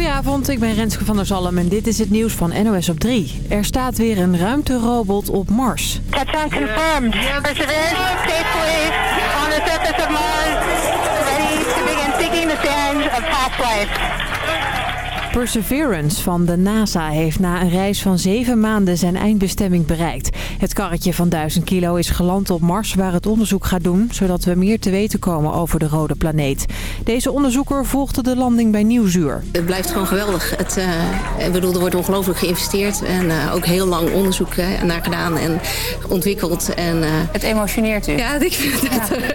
Goedenavond, ik ben Renske van der Zalm en dit is het nieuws van NOS op 3. Er staat weer een ruimterobot op Mars. Touchdown confirmed. Perseverance safely on the surface of Mars, ready to begin seeking the sands of past life. Perseverance van de NASA heeft na een reis van zeven maanden zijn eindbestemming bereikt. Het karretje van 1000 kilo is geland op Mars waar het onderzoek gaat doen... zodat we meer te weten komen over de rode planeet. Deze onderzoeker volgde de landing bij Nieuwsuur. Het blijft gewoon geweldig. Het, uh, ik bedoel, er wordt ongelooflijk geïnvesteerd en uh, ook heel lang onderzoek uh, naar gedaan en ontwikkeld. En, het emotioneert u? Ja, ik vind het, ja.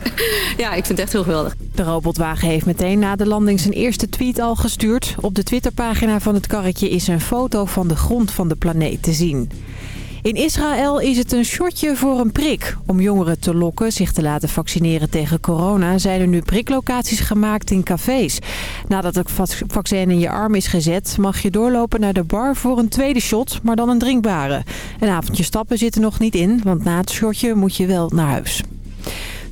ja, ik vind het echt heel geweldig. De robotwagen heeft meteen na de landing zijn eerste tweet al gestuurd. Op de Twitterpagina van het karretje is een foto van de grond van de planeet te zien. In Israël is het een shotje voor een prik. Om jongeren te lokken zich te laten vaccineren tegen corona... zijn er nu priklocaties gemaakt in cafés. Nadat het vaccin in je arm is gezet... mag je doorlopen naar de bar voor een tweede shot, maar dan een drinkbare. Een avondje stappen zit er nog niet in, want na het shotje moet je wel naar huis.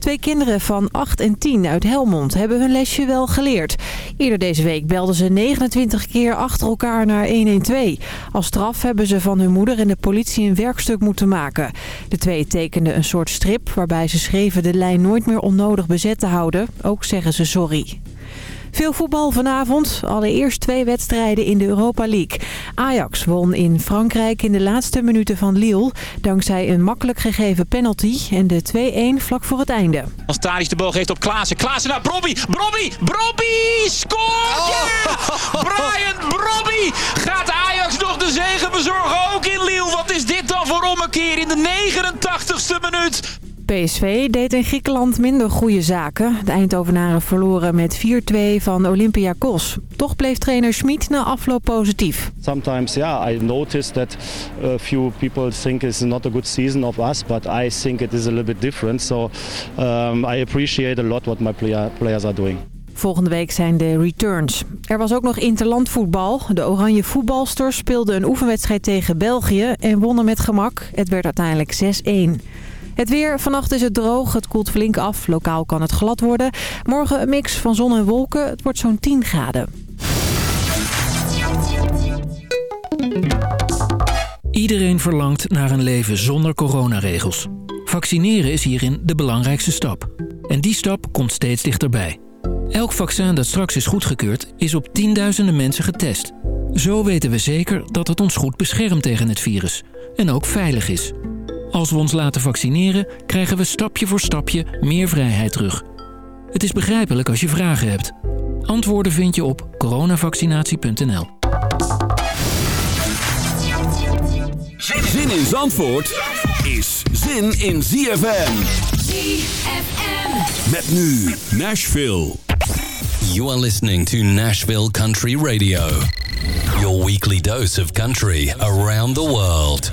Twee kinderen van 8 en 10 uit Helmond hebben hun lesje wel geleerd. Eerder deze week belden ze 29 keer achter elkaar naar 112. Als straf hebben ze van hun moeder en de politie een werkstuk moeten maken. De twee tekenden een soort strip waarbij ze schreven de lijn nooit meer onnodig bezet te houden. Ook zeggen ze sorry. Veel voetbal vanavond. Allereerst twee wedstrijden in de Europa League. Ajax won in Frankrijk in de laatste minuten van Lille... dankzij een makkelijk gegeven penalty en de 2-1 vlak voor het einde. Als Tadic de bal geeft op Klaassen. Klaassen naar Brobby. Brobby! Brobby! Scoort! Ja! Brian Brobby! Gaat Ajax nog de zegen bezorgen ook in Lille? Wat is dit dan voor ommekeer in de 89ste minuut? PSV deed in Griekenland minder goede zaken. De Eindhovenaren verloren met 4-2 van Olympiakos. Toch bleef trainer Schmid na afloop positief. Sometimes, yeah, I noticed that a few people think it's not a good season of us, but I think it is a little bit different. So um, I appreciate a lot what my player, players are doing. Volgende week zijn de returns. Er was ook nog interlandvoetbal. De oranje voetbalsters speelden een oefenwedstrijd tegen België en wonnen met gemak. Het werd uiteindelijk 6-1. Het weer, vannacht is het droog, het koelt flink af. Lokaal kan het glad worden. Morgen een mix van zon en wolken, het wordt zo'n 10 graden. Iedereen verlangt naar een leven zonder coronaregels. Vaccineren is hierin de belangrijkste stap. En die stap komt steeds dichterbij. Elk vaccin dat straks is goedgekeurd is op tienduizenden mensen getest. Zo weten we zeker dat het ons goed beschermt tegen het virus. En ook veilig is. Als we ons laten vaccineren, krijgen we stapje voor stapje meer vrijheid terug. Het is begrijpelijk als je vragen hebt. Antwoorden vind je op coronavaccinatie.nl. Zin in Zandvoort is zin in ZFM. ZFM. Met nu Nashville. You are listening to Nashville Country Radio. Your weekly dose of country around the world.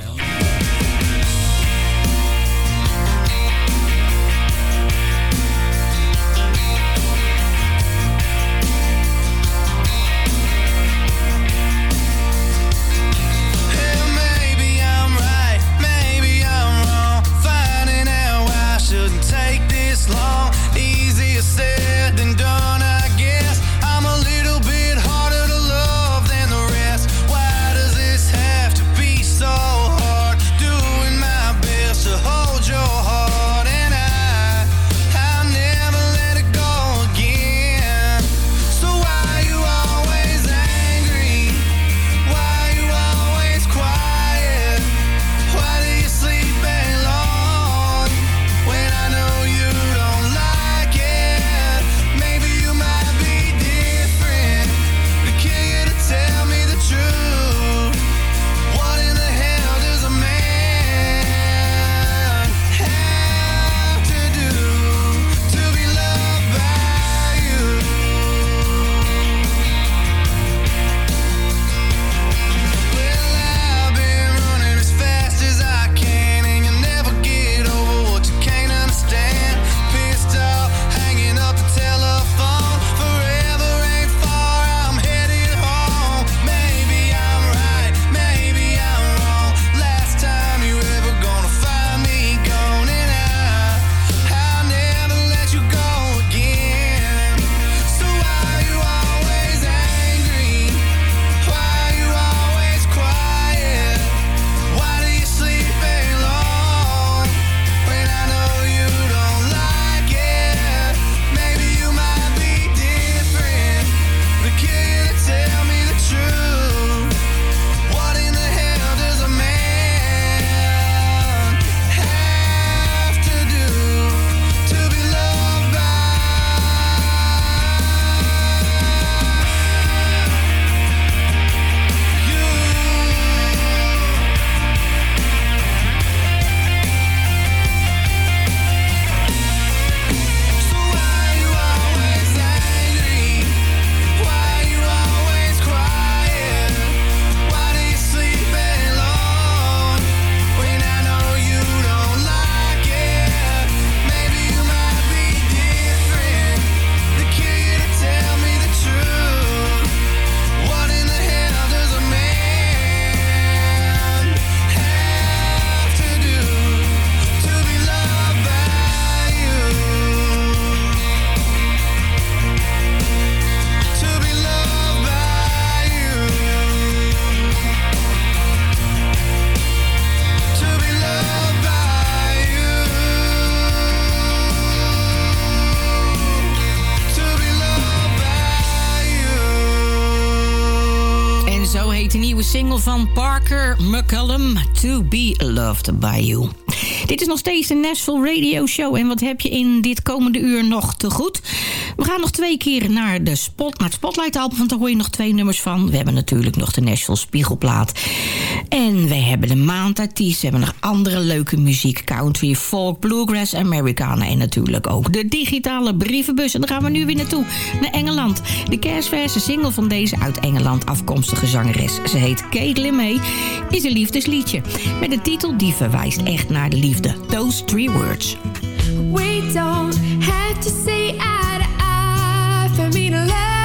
Be Loved By You. Dit is nog steeds de Nashville Radio Show. En wat heb je in dit komende uur nog te goed? We gaan nog twee keer naar, de spot, naar het Spotlight album, want daar hoor je nog twee nummers van. We hebben natuurlijk nog de Nashville Spiegelplaat. En we hebben de maandartiest. We hebben nog andere leuke muziek. Country, folk, bluegrass, Americana. En natuurlijk ook de digitale brievenbus. En daar gaan we nu weer naartoe. Naar Engeland. De kerstverse single van deze uit Engeland afkomstige zangeres. Ze heet Caitlin May. Is een liefdesliedje. Met een titel die verwijst echt naar de liefde. Those three words. We don't have to say eye for me to love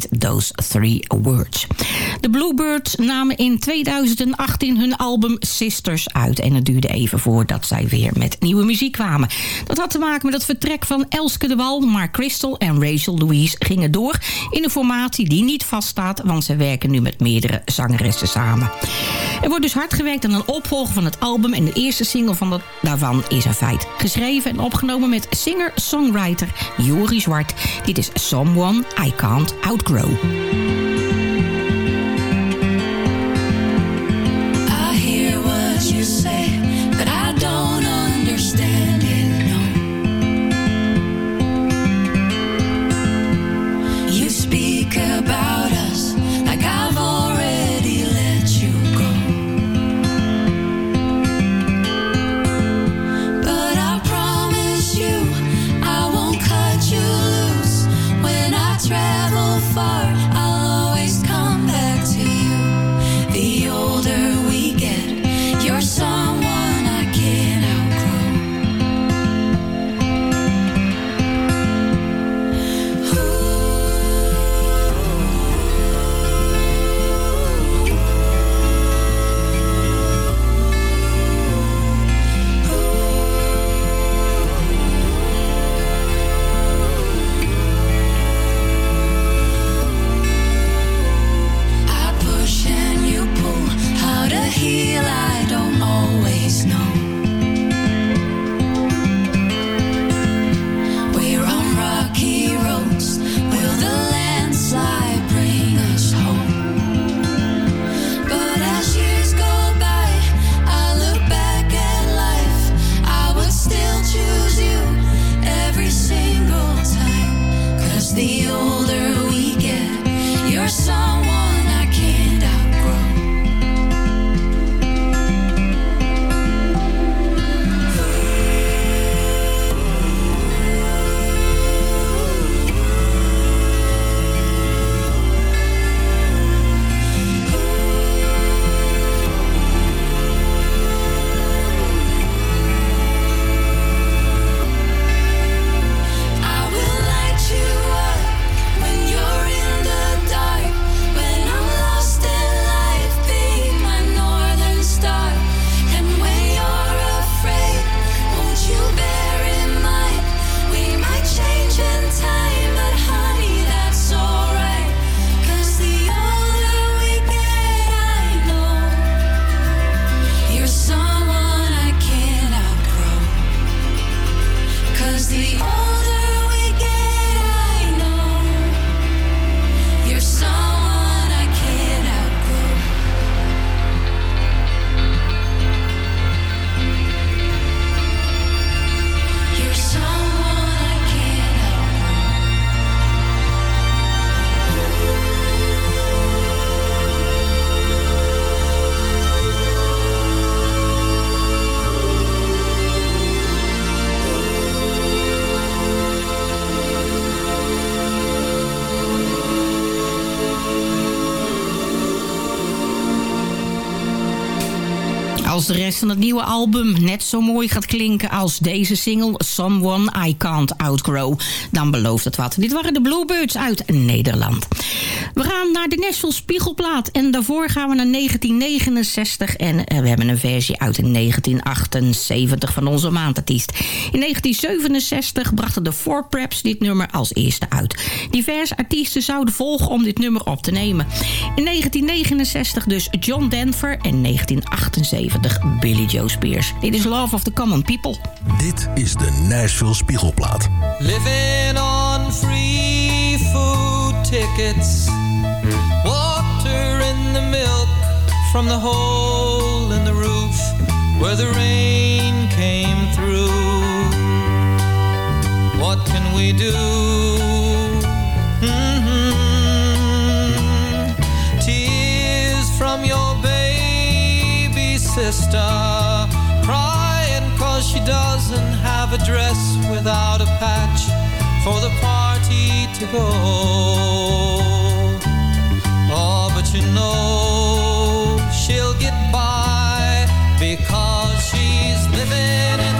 En dat nummer heet Those Three Words. Namen in 2018 hun album Sisters uit. En het duurde even voordat zij weer met nieuwe muziek kwamen. Dat had te maken met het vertrek van Elske de Wal. Maar Crystal en Rachel Louise gingen door in een formatie die niet vaststaat. Want ze werken nu met meerdere zangeressen samen. Er wordt dus hard gewerkt aan een opvolger van het album. En de eerste single van dat, daarvan is een feit. Geschreven en opgenomen met singer-songwriter Jori Zwart. Dit is Someone I Can't Outgrow. De rest van het nieuwe album net zo mooi gaat klinken als deze single Someone I Can't Outgrow, dan belooft het wat. Dit waren de Bluebirds uit Nederland. We gaan naar de Nashville Spiegelplaat en daarvoor gaan we naar 1969 en eh, we hebben een versie uit 1978 van onze maandartiest. In 1967 brachten de Four Preps dit nummer als eerste uit. Diverse artiesten zouden volgen om dit nummer op te nemen. In 1969 dus John Denver en 1978 Billy Joe Spears. Dit is Love of the Common People. Dit is de Nashville Spiegelplaat. Living on free tickets. Water in the milk from the hole in the roof where the rain came through. What can we do? Mhm. Tears from your baby sister crying cause she doesn't have a dress without a patch for the party to go. Oh, but you know she'll get by because she's living in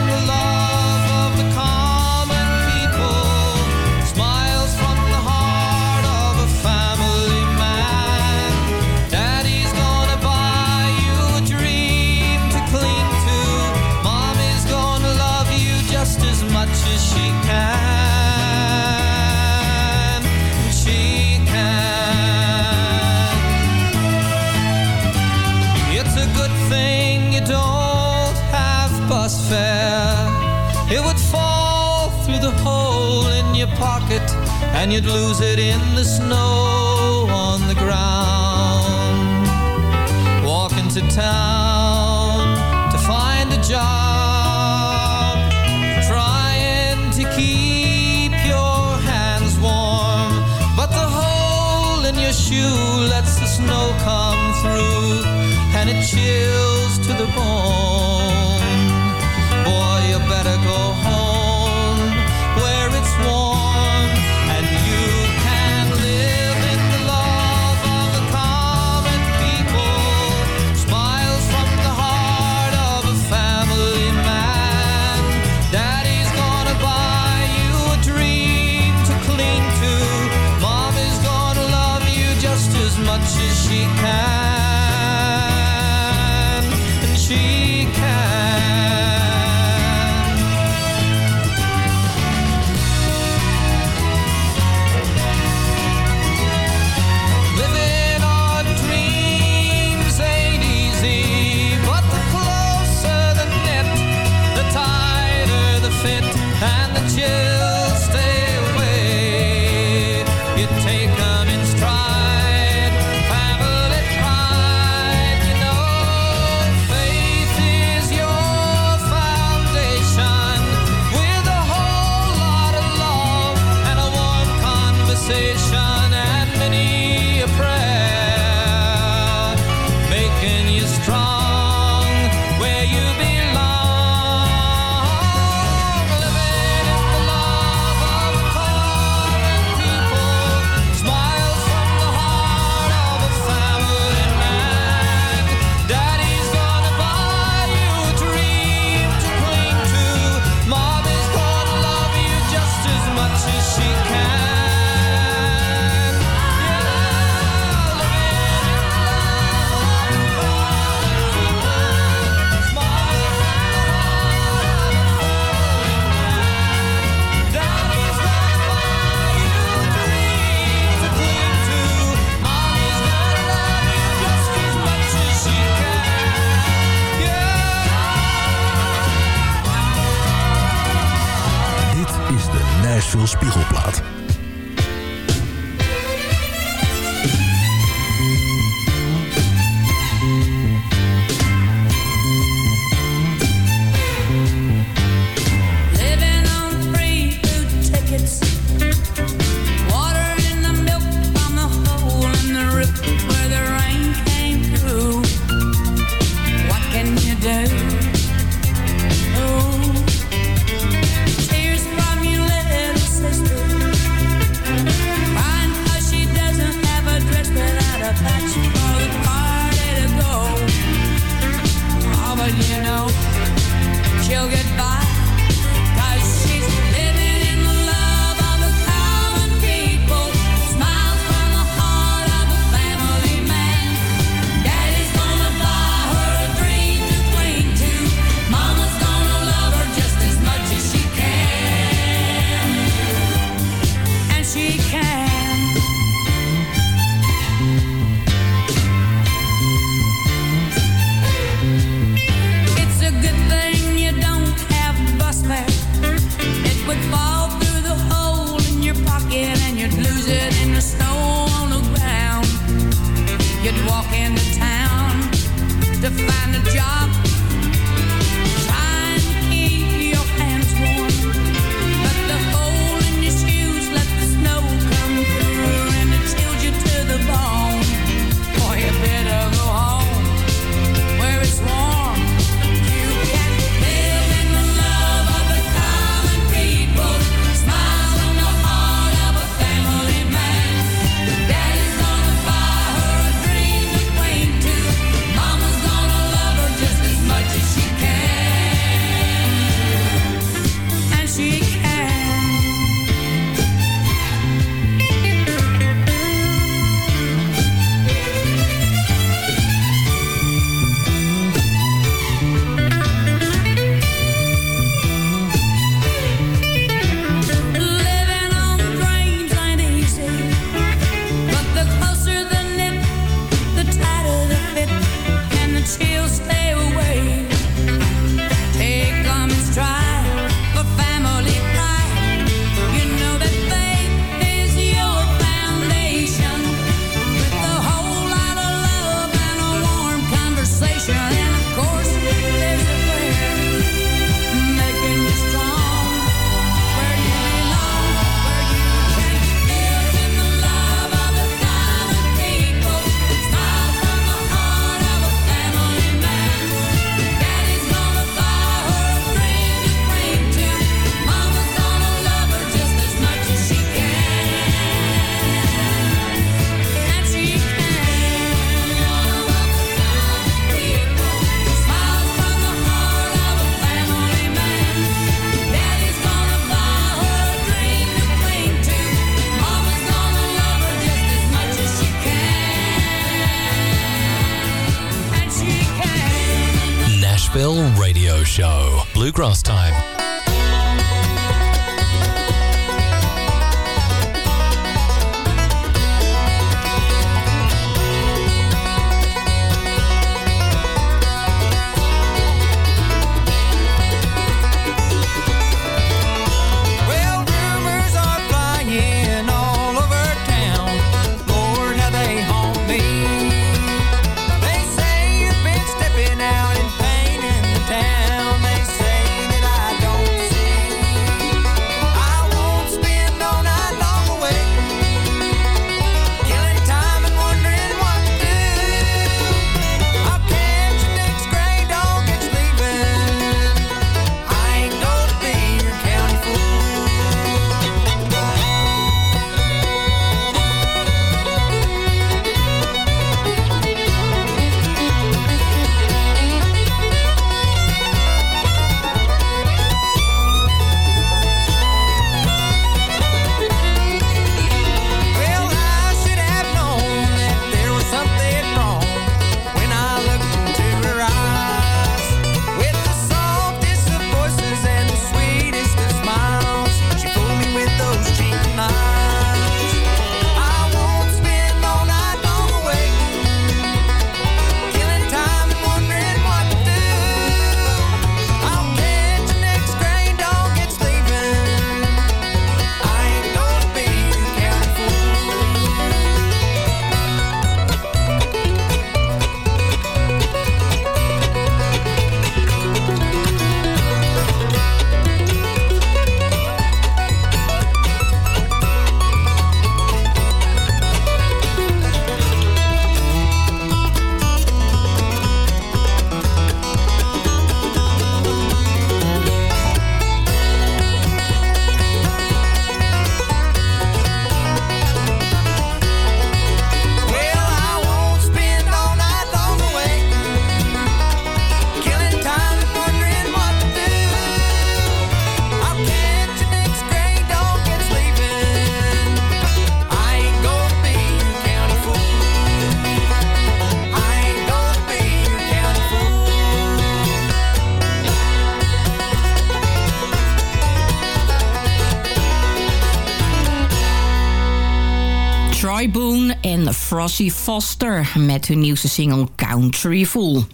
Frosty Foster met hun nieuwste single Country Fool.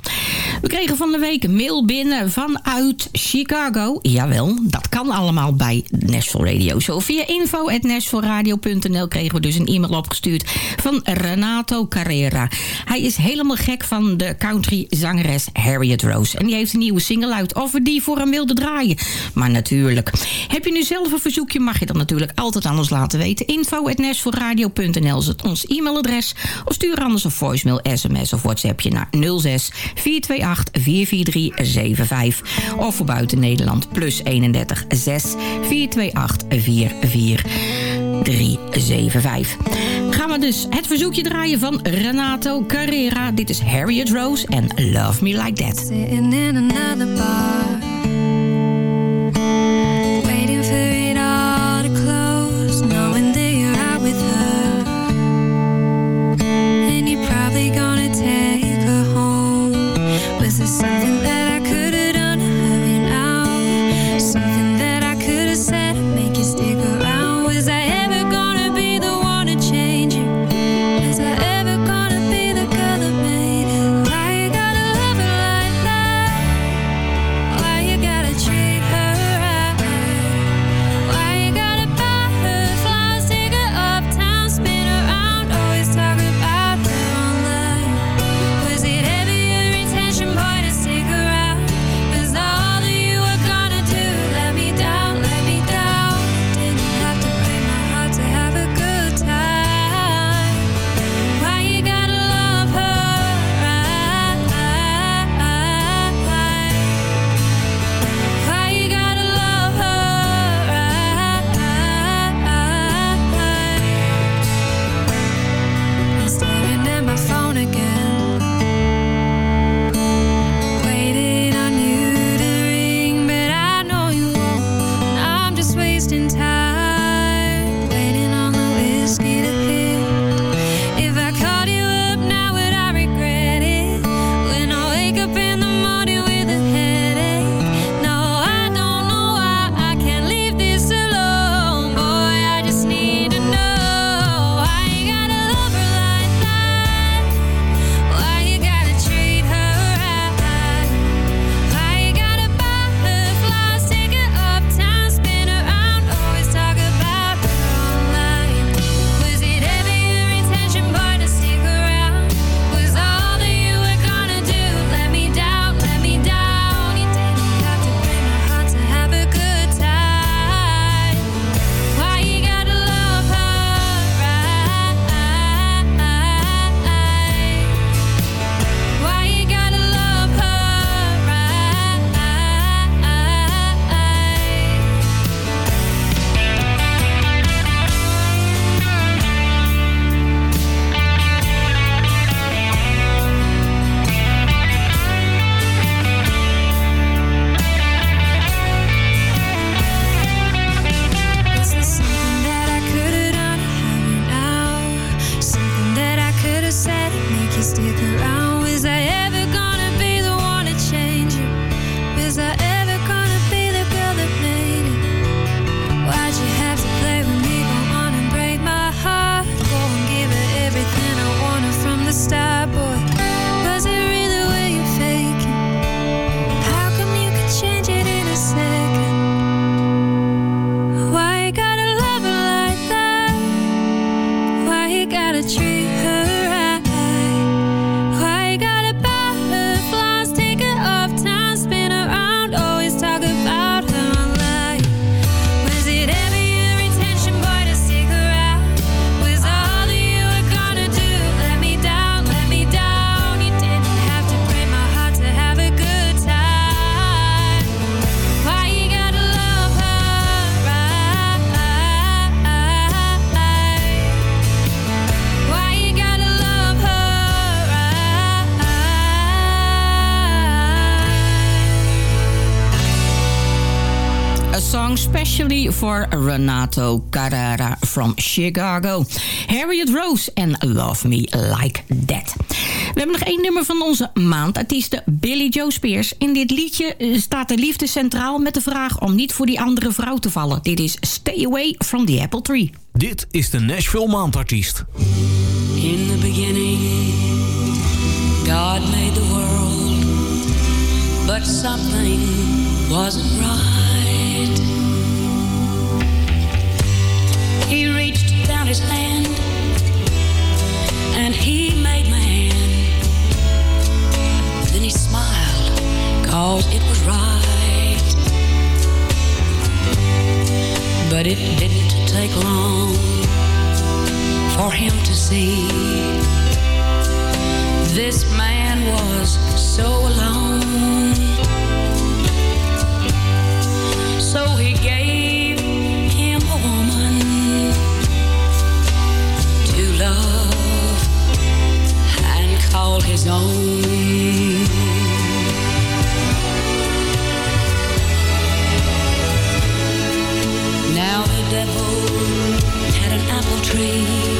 We kregen van de week een mail binnen vanuit Chicago. Jawel, dat kan allemaal bij Nashville Radio Show. Via info.nashvilleradio.nl kregen we dus een e-mail opgestuurd van Renato Carrera. Hij is helemaal gek van de country zangeres Harriet Rose. En die heeft een nieuwe single uit of we die voor hem wilden draaien. Maar natuurlijk. Heb je nu zelf een verzoekje, mag je dat natuurlijk altijd aan ons laten weten. info.nashvilleradio.nl is het ons e-mailadres. Of stuur anders een voicemail, sms of whatsappje naar 06 428 44375. Of voor buiten Nederland plus 31 6 428 44375. Gaan we dus het verzoekje draaien van Renato Carrera. Dit is Harriet Rose en Love Me Like That. just in time. Renato Carrera from Chicago. Harriet Rose en Love Me Like That. We hebben nog één nummer van onze maandartiesten, Billy Joe Spears. In dit liedje eh, staat de liefde centraal met de vraag om niet voor die andere vrouw te vallen. Dit is Stay Away from the Apple Tree. Dit is de Nashville Maandartiest. In the beginning, God made the world, but something wasn't right. His hand and he made man. Then he smiled, cause it was right. But it didn't take long for him to see this man was so alone. Call his own. Now the devil had an apple tree.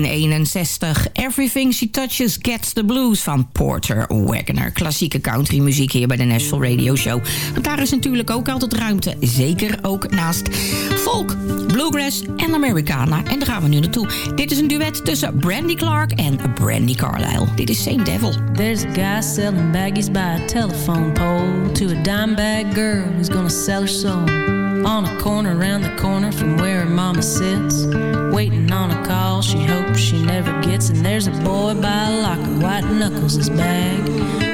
1961. Everything She Touches Gets the Blues van Porter Wagoner. Klassieke country muziek hier bij de Nashville Radio Show. Want daar is natuurlijk ook altijd ruimte. Zeker ook naast folk, bluegrass en Americana. En daar gaan we nu naartoe. Dit is een duet tussen Brandy Clark en Brandy Carlisle. Dit is Same Devil. There's a guy selling baggies by a telephone pole to a dime bag girl who's gonna sell her soul. On a corner around the corner from where her mama sits. Waiting on a call she hopes she never gets. And there's a boy by a locker, white knuckles his bag.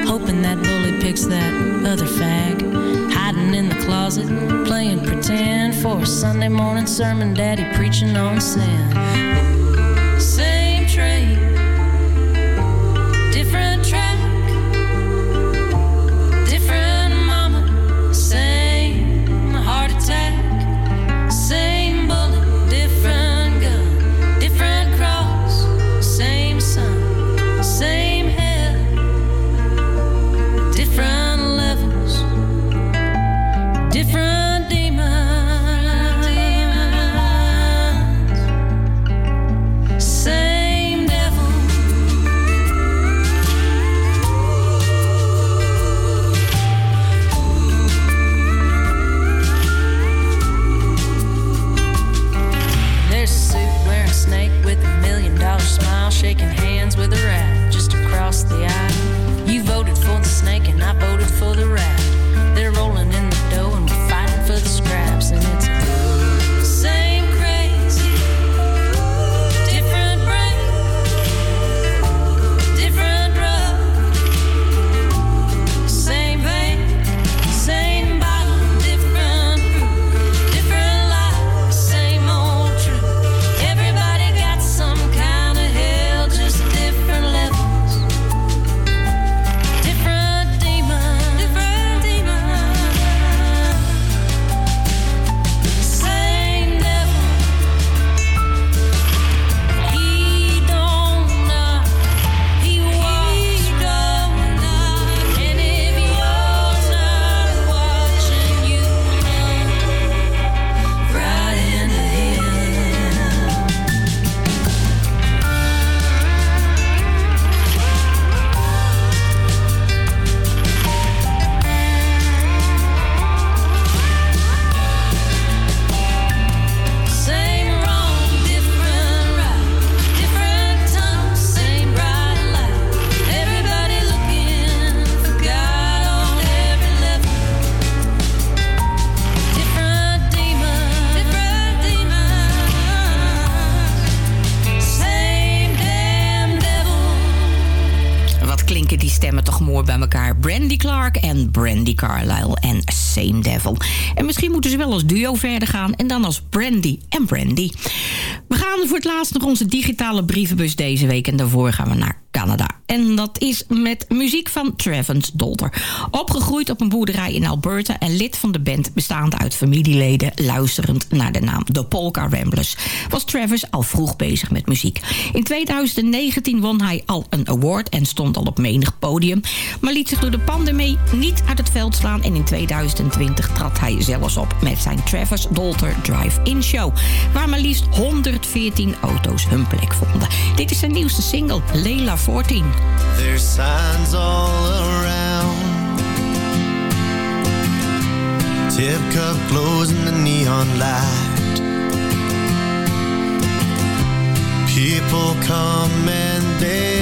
Hoping that bully picks that other fag. Hiding in the closet, playing pretend for a Sunday morning sermon. Daddy preaching on sin. Carlisle en Same Devil. En misschien moeten ze wel als duo verder gaan... en dan als Brandy en Brandy. We gaan voor het laatst nog onze digitale brievenbus deze week... en daarvoor gaan we naar Canada. Dat is met muziek van Travis Dolter. Opgegroeid op een boerderij in Alberta... en lid van de band bestaande uit familieleden... luisterend naar de naam The Polka Ramblers... was Travis al vroeg bezig met muziek. In 2019 won hij al een award... en stond al op menig podium... maar liet zich door de pandemie niet uit het veld slaan... en in 2020 trad hij zelfs op met zijn Travis Dolter Drive-In Show... waar maar liefst 114 auto's hun plek vonden. Dit is zijn nieuwste single, Leila 14. There's signs all around. Tip cup glows in the neon light. People come and they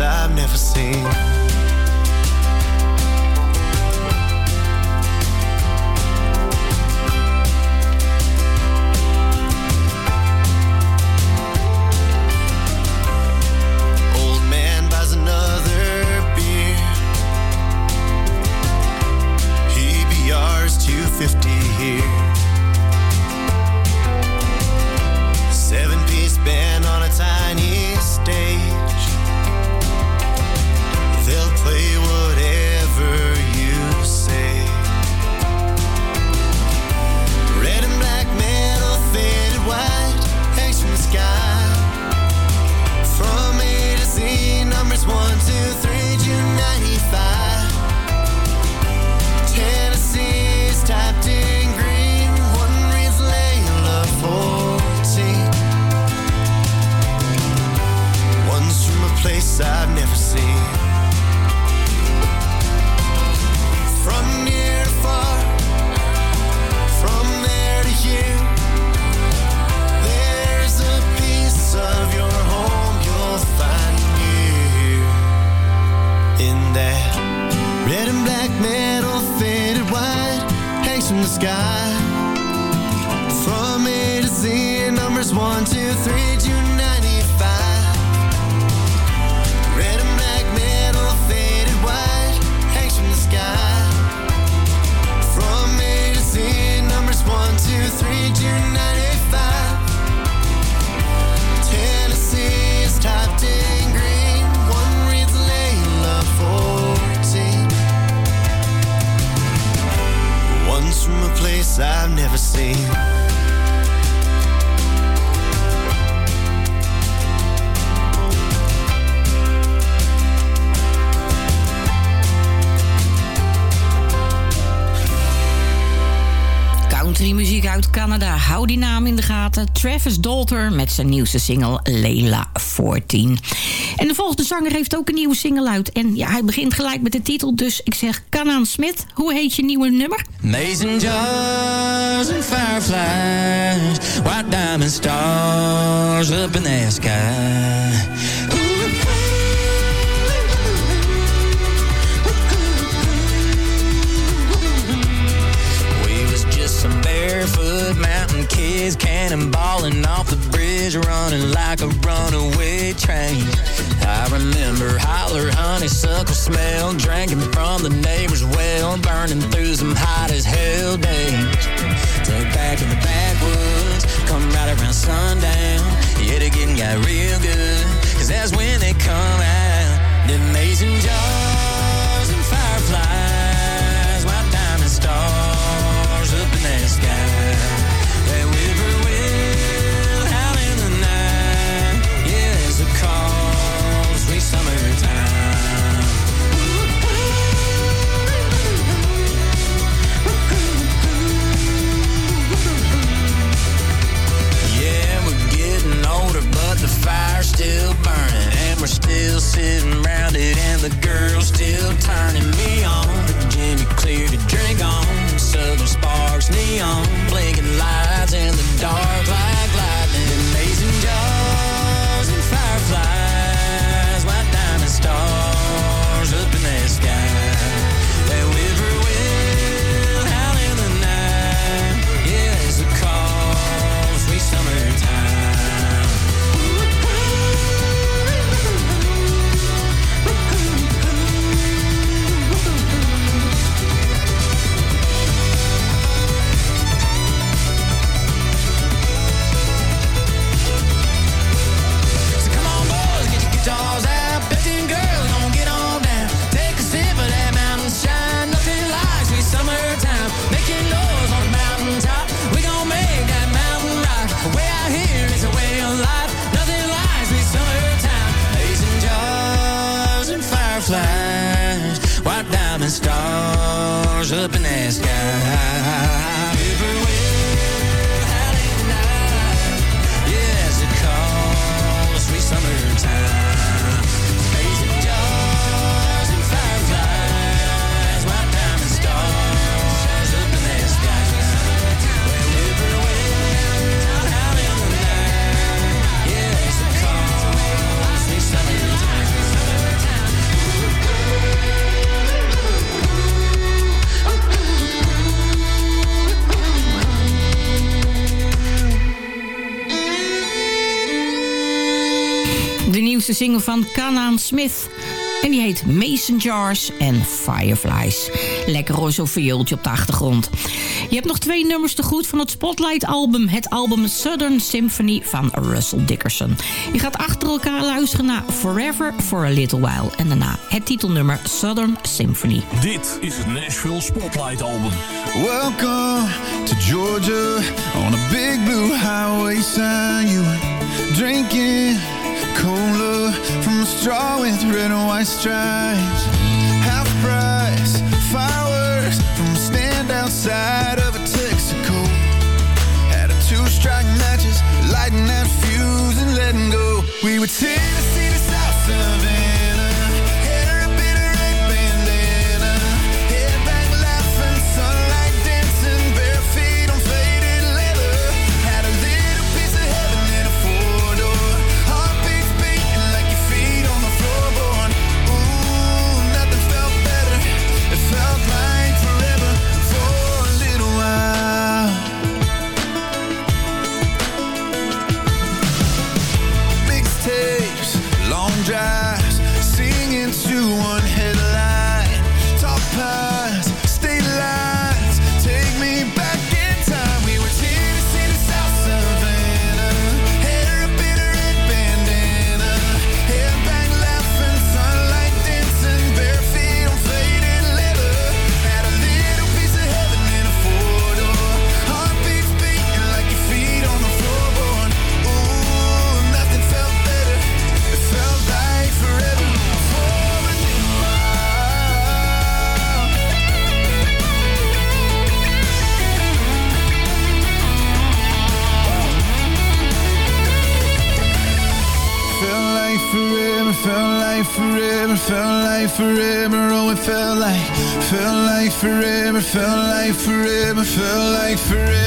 I've never seen. Travis Dalter met zijn nieuwste single Layla 14. En de volgende zanger heeft ook een nieuwe single uit. En ja, hij begint gelijk met de titel. Dus ik zeg, Kanaan Smit, hoe heet je nieuwe nummer? Mason jars and fireflies, white diamond stars up in the sky. Kids cannonballing off the bridge, running like a runaway train. I remember holler, honeysuckle smell, drinking from the neighbor's well, burning through some hot as hell days. Tuck back in the backwoods, come right around sundown. Yeah, the getting got real good, cause that's when they come out. The mason jars and fireflies, sitting it, and the girl's still turning me on. Virginia clear to drink on, southern sparks, neon, blinking lights in the dark like stars up in. nieuwste single van Kanaan Smith. En die heet Mason Jars en Fireflies. Lekker roze viooltje op de achtergrond. Je hebt nog twee nummers te goed van het Spotlight-album. Het album Southern Symphony van Russell Dickerson. Je gaat achter elkaar luisteren naar Forever for a Little While. En daarna het titelnummer Southern Symphony. Dit is het Nashville Spotlight-album. Welcome to Georgia on a big blue highway sign. You drinking... cola from a straw with red and white stripes. Half price fireworks from a stand outside of a Texaco. Had a two strike matches, lighting that fuse and letting go. We would see forever, felt like forever, felt like forever.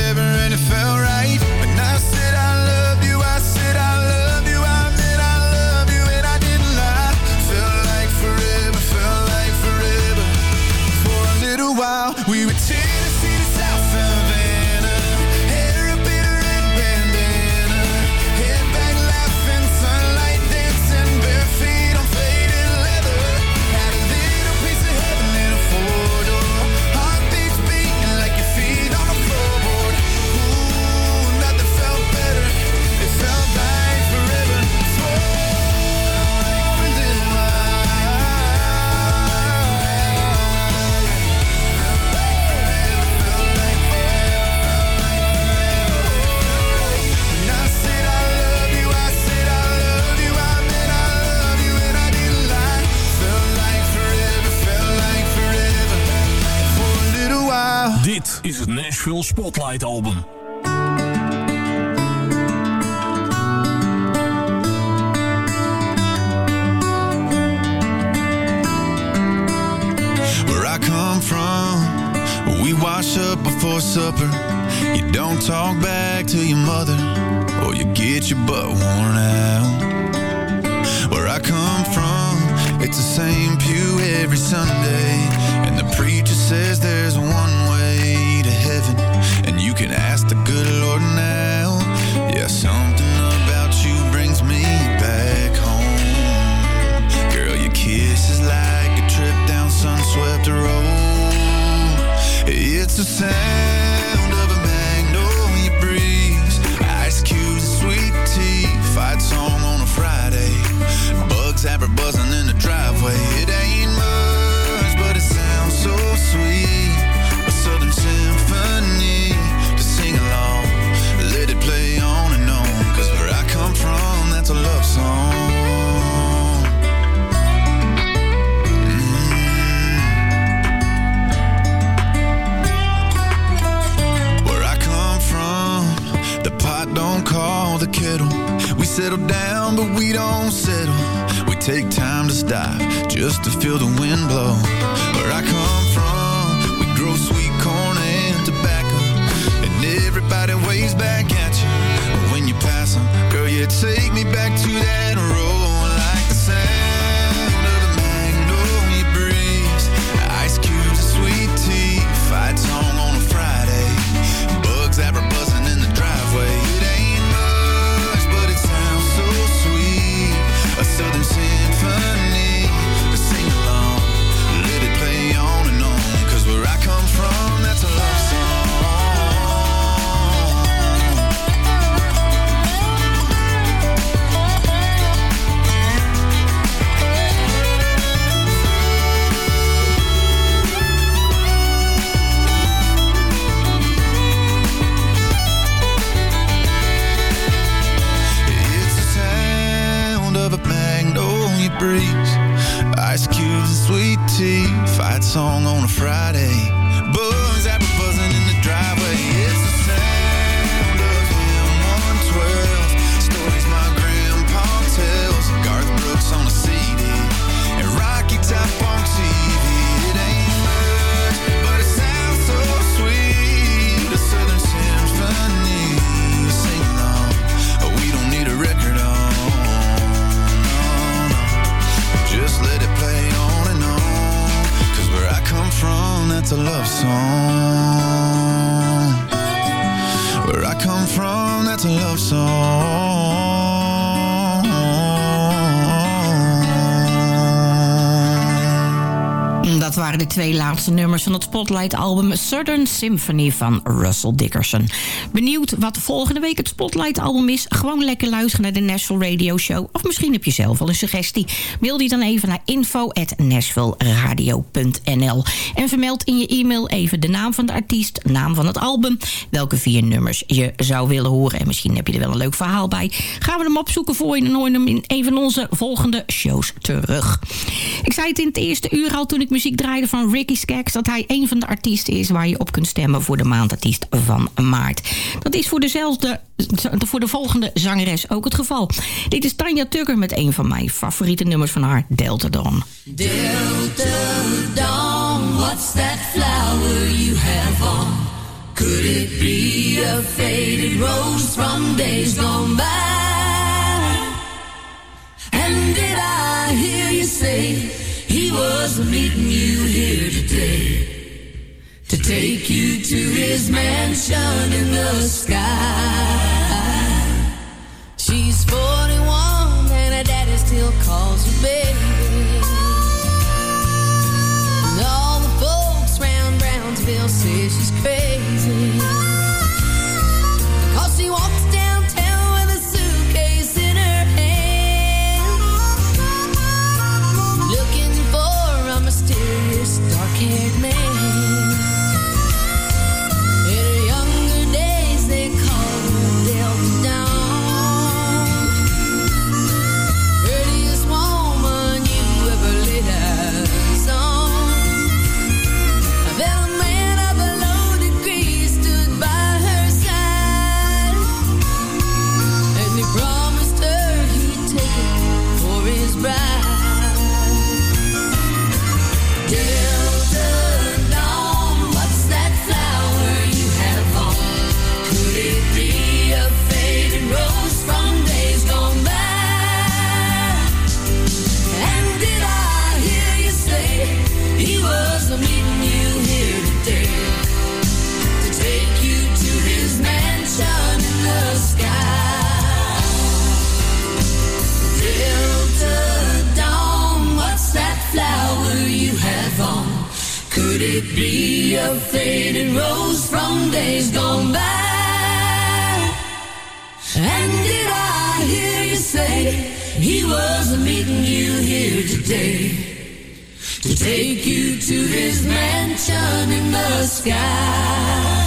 Is het Nashville Spotlight album. Where I come from, we wash up before supper. You don't talk back to your mother, or you get your butt worn out. Where I come from, it's the same pew every Sunday, and the preacher says there's one heaven and you can ask the good lord now. Yeah something about you brings me back home. Girl your kiss is like a trip down sun-swept road. It's the same settle down, but we don't settle. We take time to stop just to feel the wind blow. Where I come from, we grow sweet corn and tobacco. And everybody waves back at you. But when you pass them, girl, you take me back to that twee laatste nummers van het Spotlight-album Southern Symphony van Russell Dickerson. Benieuwd wat volgende week het Spotlight-album is? Gewoon lekker luisteren naar de Nashville Radio Show. Of misschien heb je zelf al een suggestie. Mail die dan even naar info.nashvilleradio.nl En vermeld in je e-mail even de naam van de artiest, naam van het album, welke vier nummers je zou willen horen. En misschien heb je er wel een leuk verhaal bij. Gaan we hem opzoeken voor je en hoor hem in een van onze volgende shows terug. Ik zei het in het eerste uur al toen ik muziek draaide van Ricky Skaggs... dat hij een van de artiesten is waar je op kunt stemmen voor de maandartiest van maart. Dat is voor, dezelfde, voor de volgende zangeres ook het geval. Dit is Tanja Tucker met een van mijn favoriete nummers van haar, Delta Dawn. Delta Dawn, what's that flower you have on? Could it be a faded rose from days gone by? And did I hear you say he was meeting you here today? To take you to his mansion in the sky. She's 41 and her daddy still calls her baby. And all the folks round Brownsville say she's crazy. It be a faded rose from days gone by? And did I hear you say he was meeting you here today to take you to his mansion in the sky?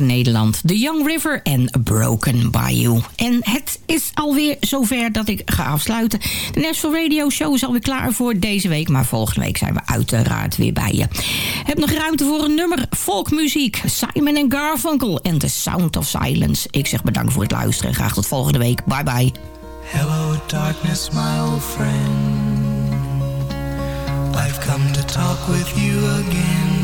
Nederland. The Young River en Broken Bayou. En het is alweer zover dat ik ga afsluiten. De National Radio Show is alweer klaar voor deze week. Maar volgende week zijn we uiteraard weer bij je. Heb nog ruimte voor een nummer volkmuziek. Simon en Garfunkel en The Sound of Silence. Ik zeg bedankt voor het luisteren. Graag tot volgende week. Bye bye. Hello darkness my old friend. I've come to talk with you again.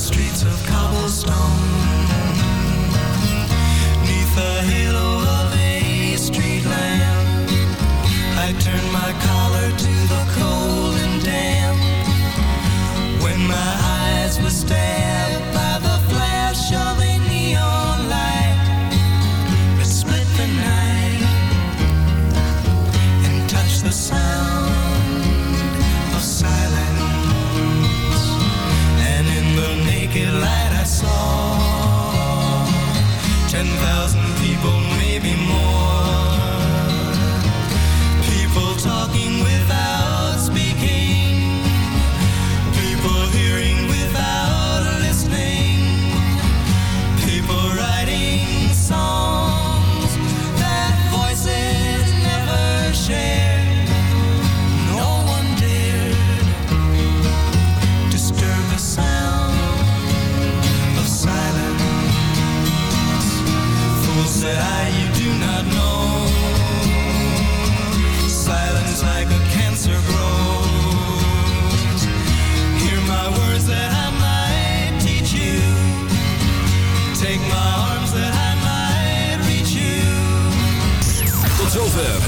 streets of cobblestone.